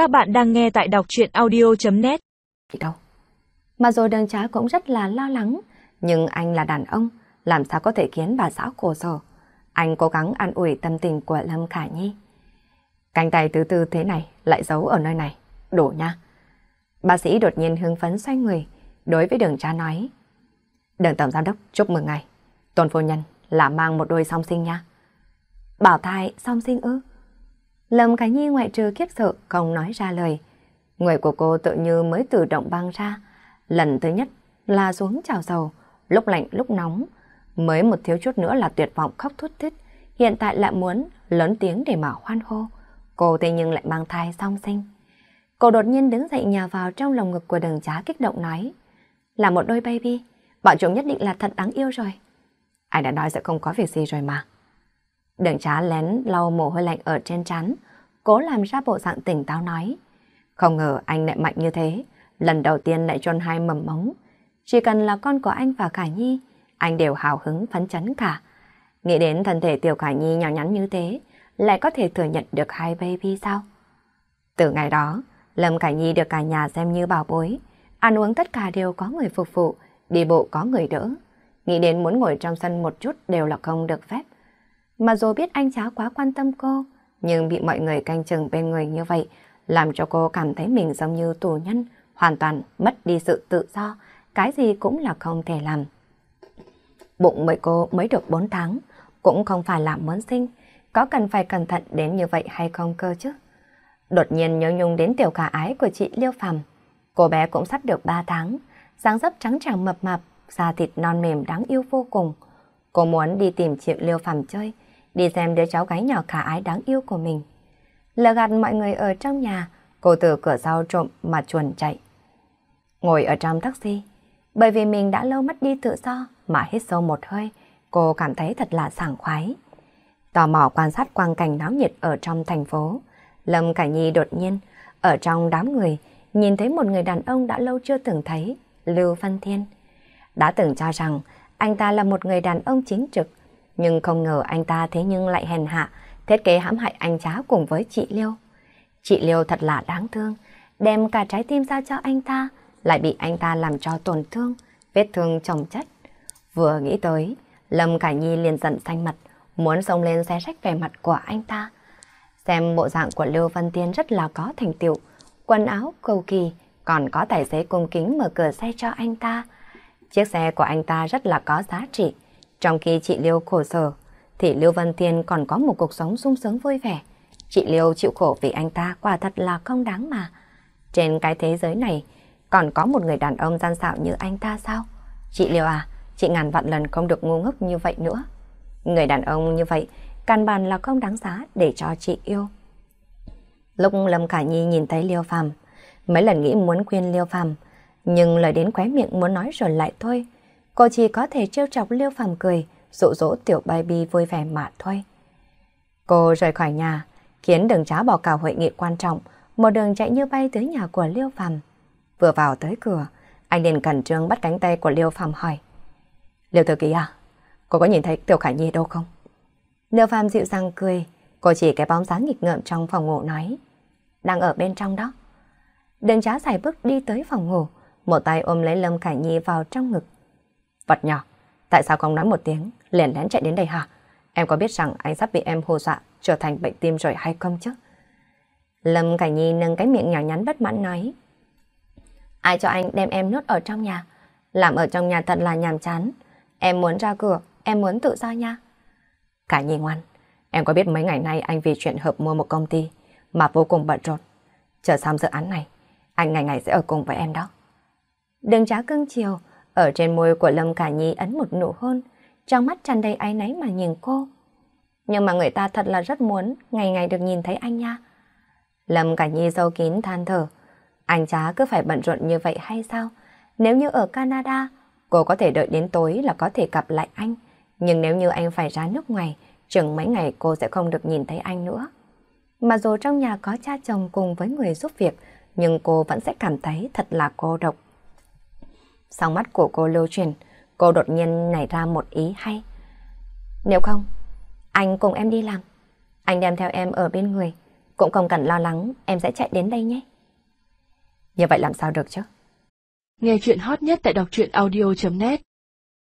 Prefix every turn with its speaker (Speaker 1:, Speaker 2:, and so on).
Speaker 1: Các bạn đang nghe tại đọc truyện audio.net
Speaker 2: Đâu? Mà rồi đường trá cũng rất là lo lắng, nhưng anh là đàn ông, làm sao có thể khiến bà xã khổ sở. Anh cố gắng an ủi tâm tình của Lâm Khả Nhi. Cánh tay thứ tư thế này lại giấu ở nơi này, đổ nha. Bác sĩ đột nhiên hưng phấn xoay người, đối với đường trá nói. Đường tổng giám đốc chúc mừng ngài. Tôn phu nhân là mang một đôi song sinh nha. Bảo thai song sinh ư? Lâm Khả Nhi ngoại trừ kiếp sợ không nói ra lời. Người của cô tự như mới tự động băng ra. Lần thứ nhất là xuống chào dầu, lúc lạnh lúc nóng. Mới một thiếu chút nữa là tuyệt vọng khóc thút thít. Hiện tại lại muốn lớn tiếng để mà hoan hô. Cô thế nhưng lại mang thai song sinh. Cô đột nhiên đứng dậy nhào vào trong lồng ngực của đường trá kích động nói. Là một đôi baby, bọn chúng nhất định là thật đáng yêu rồi. Anh đã nói sẽ không có việc gì rồi mà. Đường trá lén lau mồ hôi lạnh ở trên trán, cố làm ra bộ dạng tỉnh táo nói. Không ngờ anh lại mạnh như thế, lần đầu tiên lại chôn hai mầm móng. Chỉ cần là con của anh và Khả Nhi, anh đều hào hứng phấn chấn cả. Nghĩ đến thân thể tiểu Khả Nhi nhỏ nhắn như thế, lại có thể thừa nhận được hai baby sao? Từ ngày đó, Lâm Khả Nhi được cả nhà xem như bảo bối. Ăn uống tất cả đều có người phục vụ, đi bộ có người đỡ. Nghĩ đến muốn ngồi trong sân một chút đều là không được phép. Mà dù biết anh cháu quá quan tâm cô, nhưng bị mọi người canh chừng bên người như vậy, làm cho cô cảm thấy mình giống như tù nhân, hoàn toàn mất đi sự tự do, cái gì cũng là không thể làm. Bụng mới cô mới được 4 tháng, cũng không phải là muốn sinh, có cần phải cẩn thận đến như vậy hay không cơ chứ? Đột nhiên nhớ nhung đến tiểu cả ái của chị Liêu Phàm. Cô bé cũng sắp được 3 tháng, dáng dấp trắng tràng mập mạp, da thịt non mềm đáng yêu vô cùng. Cô muốn đi tìm chị Liêu Phàm chơi, đi xem đứa cháu gái nhỏ khả ái đáng yêu của mình. Lờ gạt mọi người ở trong nhà, cô từ cửa sau trộm mà chuồn chạy. Ngồi ở trong taxi, bởi vì mình đã lâu mất đi tự do mà hít sâu một hơi, cô cảm thấy thật là sảng khoái. Tò mò quan sát quang cảnh náo nhiệt ở trong thành phố, Lâm Cả Nhi đột nhiên, ở trong đám người, nhìn thấy một người đàn ông đã lâu chưa từng thấy, Lưu Văn Thiên. Đã từng cho rằng anh ta là một người đàn ông chính trực, nhưng không ngờ anh ta thế nhưng lại hèn hạ, thiết kế hãm hại anh cháu cùng với chị Liêu. Chị Liêu thật là đáng thương, đem cả trái tim ra cho anh ta, lại bị anh ta làm cho tổn thương, vết thương chồng chất. Vừa nghĩ tới, Lâm Cả Nhi liền giận xanh mặt, muốn xông lên xé rách vẻ mặt của anh ta. Xem bộ dạng của Lưu Văn Tiên rất là có thành tựu, quần áo cầu kỳ, còn có tài xế cung kính mở cửa xe cho anh ta. Chiếc xe của anh ta rất là có giá trị. Trong khi chị Liêu khổ sở, thì liêu Văn thiên còn có một cuộc sống sung sướng vui vẻ. Chị Liêu chịu khổ vì anh ta quả thật là không đáng mà. Trên cái thế giới này, còn có một người đàn ông gian xạo như anh ta sao? Chị Liêu à, chị ngàn vạn lần không được ngu ngốc như vậy nữa. Người đàn ông như vậy, căn bản là không đáng giá để cho chị yêu. Lúc Lâm Khả Nhi nhìn thấy Liêu Phàm, mấy lần nghĩ muốn khuyên Liêu Phàm, nhưng lời đến khóe miệng muốn nói rồi lại thôi. Cô chỉ có thể trêu chọc Liêu Phàm cười, dụ dỗ tiểu baby vui vẻ mà thôi. Cô rời khỏi nhà, khiến đường trá bỏ cả hội nghị quan trọng, một đường chạy như bay tới nhà của Liêu Phàm. Vừa vào tới cửa, anh liền cẩn trương bắt cánh tay của Liêu Phàm hỏi. Liêu Thư Ký à, cô có nhìn thấy Tiểu Khải Nhi đâu không? Liêu Phàm dịu dàng cười, cô chỉ cái bóng dáng nghịch ngợm trong phòng ngủ nói. Đang ở bên trong đó. Đường trá xài bước đi tới phòng ngủ, một tay ôm lấy Lâm Khải Nhi vào trong ngực. Vật nhỏ, tại sao không nói một tiếng, liền lén chạy đến đây hả? Em có biết rằng anh sắp bị em hù dọa, trở thành bệnh tim rồi hay không chứ? Lâm Cảnh Nhi nâng cái miệng nhỏ nhắn bất mãn nói. Ai cho anh đem em nhốt ở trong nhà? Làm ở trong nhà thật là nhàm chán. Em muốn ra cửa, em muốn tự do nha. Cả Nhi ngoan, em có biết mấy ngày nay anh vì chuyện hợp mua một công ty mà vô cùng bận rộn. Chờ xong dự án này, anh ngày ngày sẽ ở cùng với em đó. Đừng trá cưng chiều, ở trên môi của Lâm Cả Nhi ấn một nụ hôn, trong mắt tràn đầy áy náy mà nhìn cô. Nhưng mà người ta thật là rất muốn ngày ngày được nhìn thấy anh nha. Lâm Cả Nhi sâu kín than thở. Anh chá cứ phải bận rộn như vậy hay sao? Nếu như ở Canada, cô có thể đợi đến tối là có thể gặp lại anh. Nhưng nếu như anh phải ra nước ngoài, chừng mấy ngày cô sẽ không được nhìn thấy anh nữa. Mà dù trong nhà có cha chồng cùng với người giúp việc, nhưng cô vẫn sẽ cảm thấy thật là cô độc sóng mắt của cô lưu truyền, cô đột nhiên nảy ra một ý hay. Nếu không, anh cùng em đi làm. Anh đem theo em ở bên người, cũng không cần lo lắng, em sẽ chạy đến đây nhé. Như vậy làm sao được chứ?
Speaker 1: Nghe chuyện hot nhất tại đọc truyện audio.net